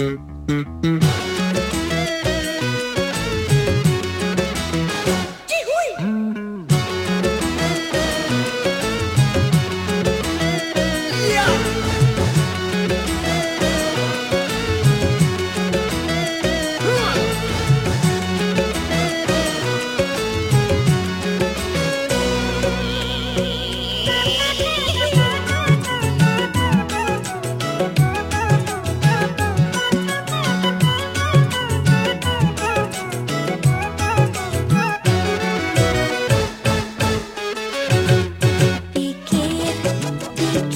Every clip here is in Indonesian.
Mm-hmm.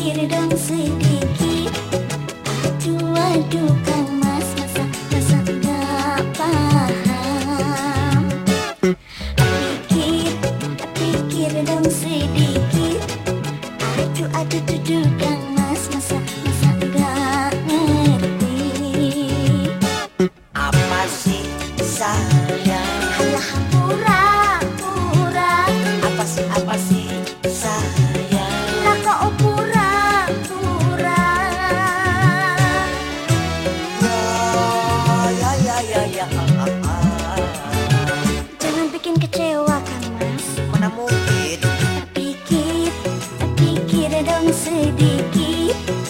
pikir dong sedikit. Aduh aduh kau mas masa masa gak paham. Pikir pikir dong sedikit. Aduh aduh duduk sedikit